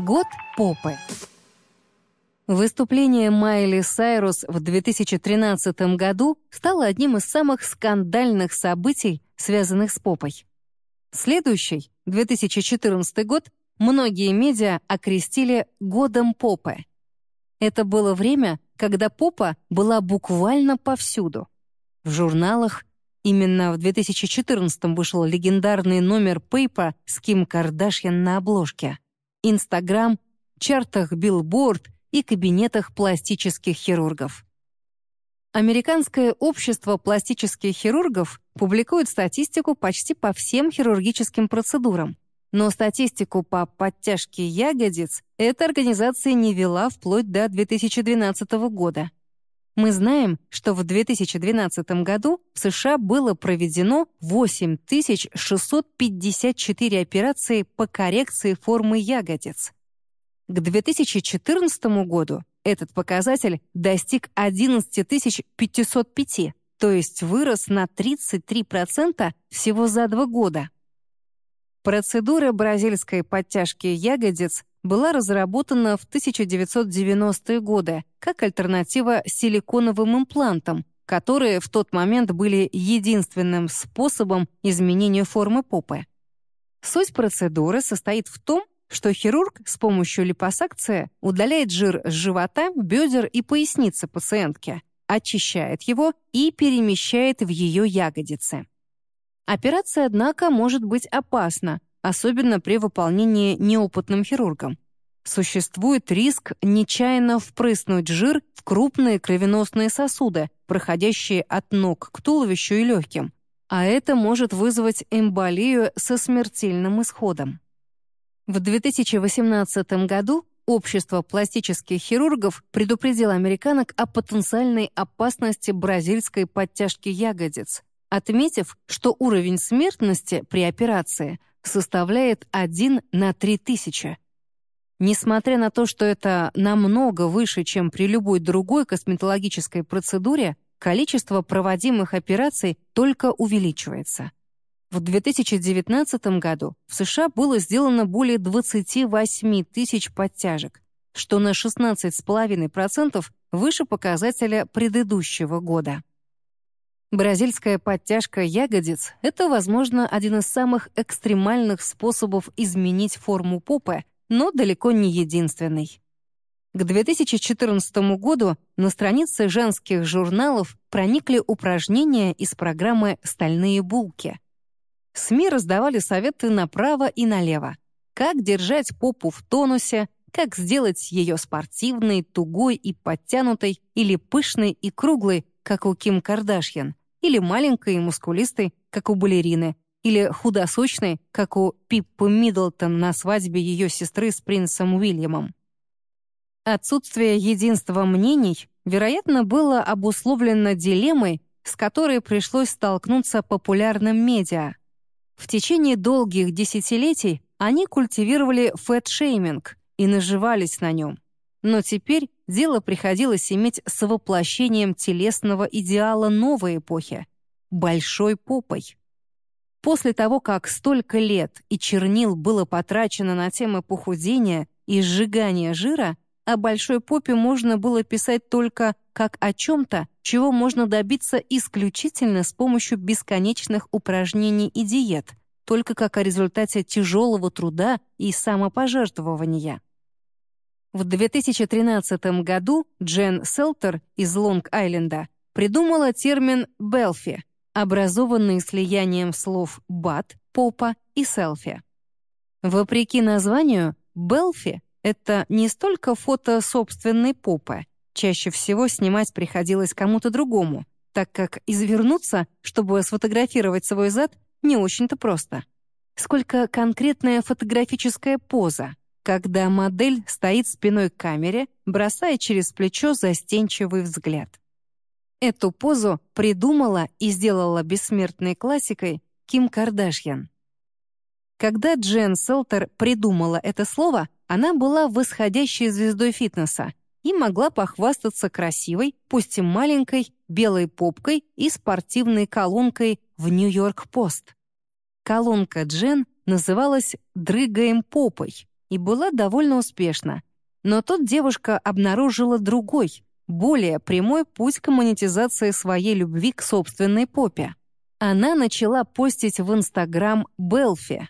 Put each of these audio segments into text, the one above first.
Год попы. Выступление Майли Сайрус в 2013 году стало одним из самых скандальных событий, связанных с попой. Следующий, 2014 год, многие медиа окрестили «годом попы». Это было время, когда попа была буквально повсюду. В журналах, именно в 2014 вышел легендарный номер Paper с Ким Кардашьян на обложке. Инстаграм, чартах Билборд и кабинетах пластических хирургов. Американское общество пластических хирургов публикует статистику почти по всем хирургическим процедурам. Но статистику по подтяжке ягодиц эта организация не вела вплоть до 2012 года. Мы знаем, что в 2012 году в США было проведено 8654 операции по коррекции формы ягодиц. К 2014 году этот показатель достиг 11505, то есть вырос на 33% всего за два года. Процедура бразильской подтяжки ягодиц была разработана в 1990-е годы как альтернатива силиконовым имплантам, которые в тот момент были единственным способом изменения формы попы. Суть процедуры состоит в том, что хирург с помощью липосакции удаляет жир с живота, бедер и поясницы пациентки, очищает его и перемещает в ее ягодицы. Операция, однако, может быть опасна, особенно при выполнении неопытным хирургом. Существует риск нечаянно впрыснуть жир в крупные кровеносные сосуды, проходящие от ног к туловищу и легким, а это может вызвать эмболию со смертельным исходом. В 2018 году Общество пластических хирургов предупредило американок о потенциальной опасности бразильской подтяжки ягодиц, отметив, что уровень смертности при операции составляет 1 на 3000. Несмотря на то, что это намного выше, чем при любой другой косметологической процедуре, количество проводимых операций только увеличивается. В 2019 году в США было сделано более 28 тысяч подтяжек, что на 16,5% выше показателя предыдущего года. Бразильская подтяжка ягодиц — это, возможно, один из самых экстремальных способов изменить форму попы, но далеко не единственный. К 2014 году на страницы женских журналов проникли упражнения из программы «Стальные булки». СМИ раздавали советы направо и налево. Как держать попу в тонусе, как сделать ее спортивной, тугой и подтянутой, или пышной и круглой, как у Ким Кардашьян, или маленькой и мускулистой, как у балерины, или худосочной, как у Пиппы Миддлтон на свадьбе ее сестры с принцем Уильямом. Отсутствие единства мнений, вероятно, было обусловлено дилеммой, с которой пришлось столкнуться популярным медиа. В течение долгих десятилетий они культивировали фэт-шейминг и наживались на нем. Но теперь дело приходилось иметь с воплощением телесного идеала новой эпохи — большой попой. После того, как столько лет и чернил было потрачено на темы похудения и сжигания жира, о большой попе можно было писать только как о чем-то, чего можно добиться исключительно с помощью бесконечных упражнений и диет, только как о результате тяжелого труда и самопожертвования. В 2013 году Джен Селтер из Лонг-Айленда придумала термин «белфи», образованный слиянием слов «бат», «попа» и «селфи». Вопреки названию, «белфи» — это не столько фото собственной попы, чаще всего снимать приходилось кому-то другому, так как извернуться, чтобы сфотографировать свой зад, не очень-то просто, сколько конкретная фотографическая поза, когда модель стоит спиной к камере, бросая через плечо застенчивый взгляд. Эту позу придумала и сделала бессмертной классикой Ким Кардашьян. Когда Джен Селтер придумала это слово, она была восходящей звездой фитнеса и могла похвастаться красивой, пусть и маленькой, белой попкой и спортивной колонкой в «Нью-Йорк-Пост». Колонка Джен называлась «Дрыгаем попой», и была довольно успешна. Но тут девушка обнаружила другой, более прямой путь к монетизации своей любви к собственной попе. Она начала постить в Инстаграм Белфи.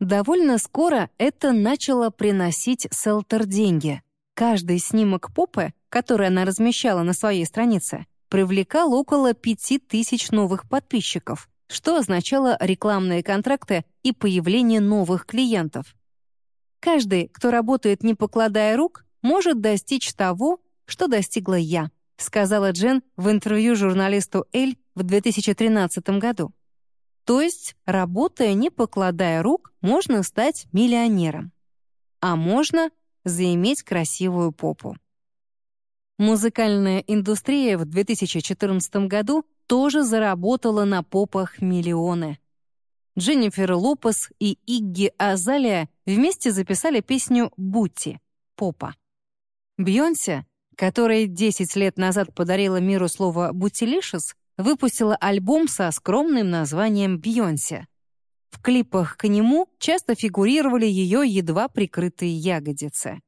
Довольно скоро это начало приносить Селтер деньги. Каждый снимок попы, который она размещала на своей странице, привлекал около 5000 новых подписчиков, что означало рекламные контракты и появление новых клиентов. Каждый, кто работает не покладая рук, может достичь того, что достигла я, сказала Джен в интервью журналисту Эль в 2013 году. То есть, работая не покладая рук, можно стать миллионером. А можно заиметь красивую попу. Музыкальная индустрия в 2014 году тоже заработала на попах миллионы. Дженнифер Лопес и Игги Азалия вместе записали песню «Бутти» — «Попа». Бьонсе, которая 10 лет назад подарила миру слово «бутилишес», выпустила альбом со скромным названием «Бьонсе». В клипах к нему часто фигурировали ее едва прикрытые ягодицы.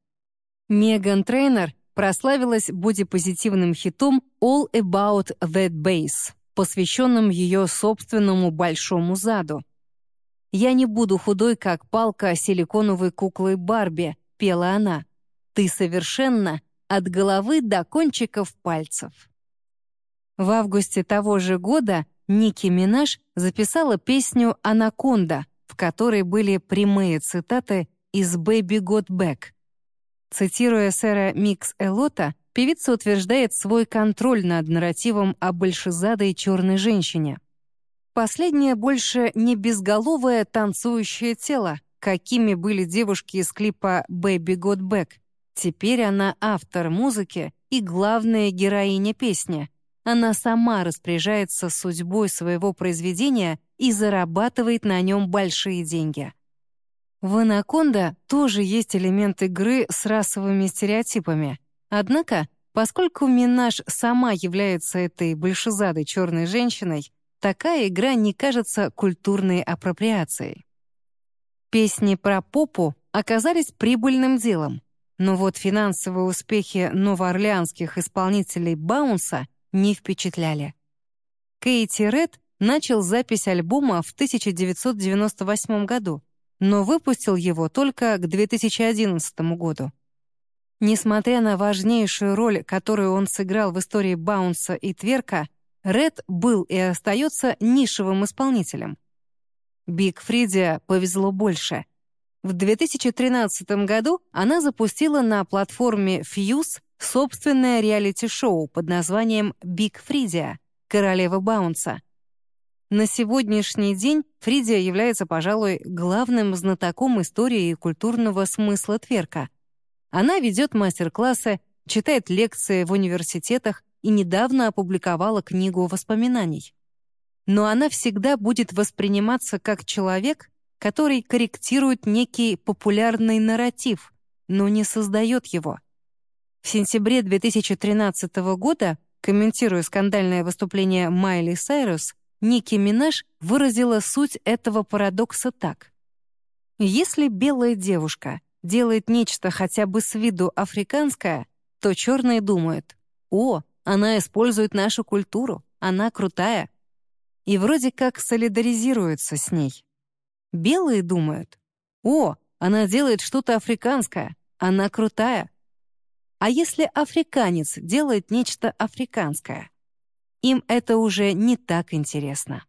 Меган Трейнер прославилась бодипозитивным хитом «All About That Bass», посвященным ее собственному большому заду. «Я не буду худой, как палка силиконовой куклы Барби», — пела она. «Ты совершенна от головы до кончиков пальцев». В августе того же года Ники Минаж записала песню «Анаконда», в которой были прямые цитаты из «Baby Got Back», Цитируя сэра Микс Элота, певица утверждает свой контроль над нарративом о большезадой черной женщине. Последнее больше не безголовое танцующее тело, какими были девушки из клипа «Baby Got Back». Теперь она автор музыки и главная героиня песни. Она сама распоряжается судьбой своего произведения и зарабатывает на нем большие деньги. В «Анаконда» тоже есть элемент игры с расовыми стереотипами. Однако, поскольку Минаж сама является этой большезадой черной женщиной, такая игра не кажется культурной апроприацией. Песни про попу оказались прибыльным делом, но вот финансовые успехи новоорлеанских исполнителей «Баунса» не впечатляли. Кейти Ред начал запись альбома в 1998 году, но выпустил его только к 2011 году. Несмотря на важнейшую роль, которую он сыграл в истории Баунса и Тверка, Ред был и остается нишевым исполнителем. Биг Фридии повезло больше. В 2013 году она запустила на платформе Fuse собственное реалити-шоу под названием «Биг Фридия» — «Королева Баунса», на сегодняшний день Фридия является, пожалуй, главным знатоком истории и культурного смысла тверка. Она ведет мастер-классы, читает лекции в университетах и недавно опубликовала книгу воспоминаний. Но она всегда будет восприниматься как человек, который корректирует некий популярный нарратив, но не создает его. В сентябре 2013 года, комментируя скандальное выступление Майли Сайрус, Ники Минаж выразила суть этого парадокса так. Если белая девушка делает нечто хотя бы с виду африканское, то черные думают, «О, она использует нашу культуру, она крутая». И вроде как солидаризируются с ней. Белые думают, «О, она делает что-то африканское, она крутая». А если африканец делает нечто африканское — им это уже не так интересно.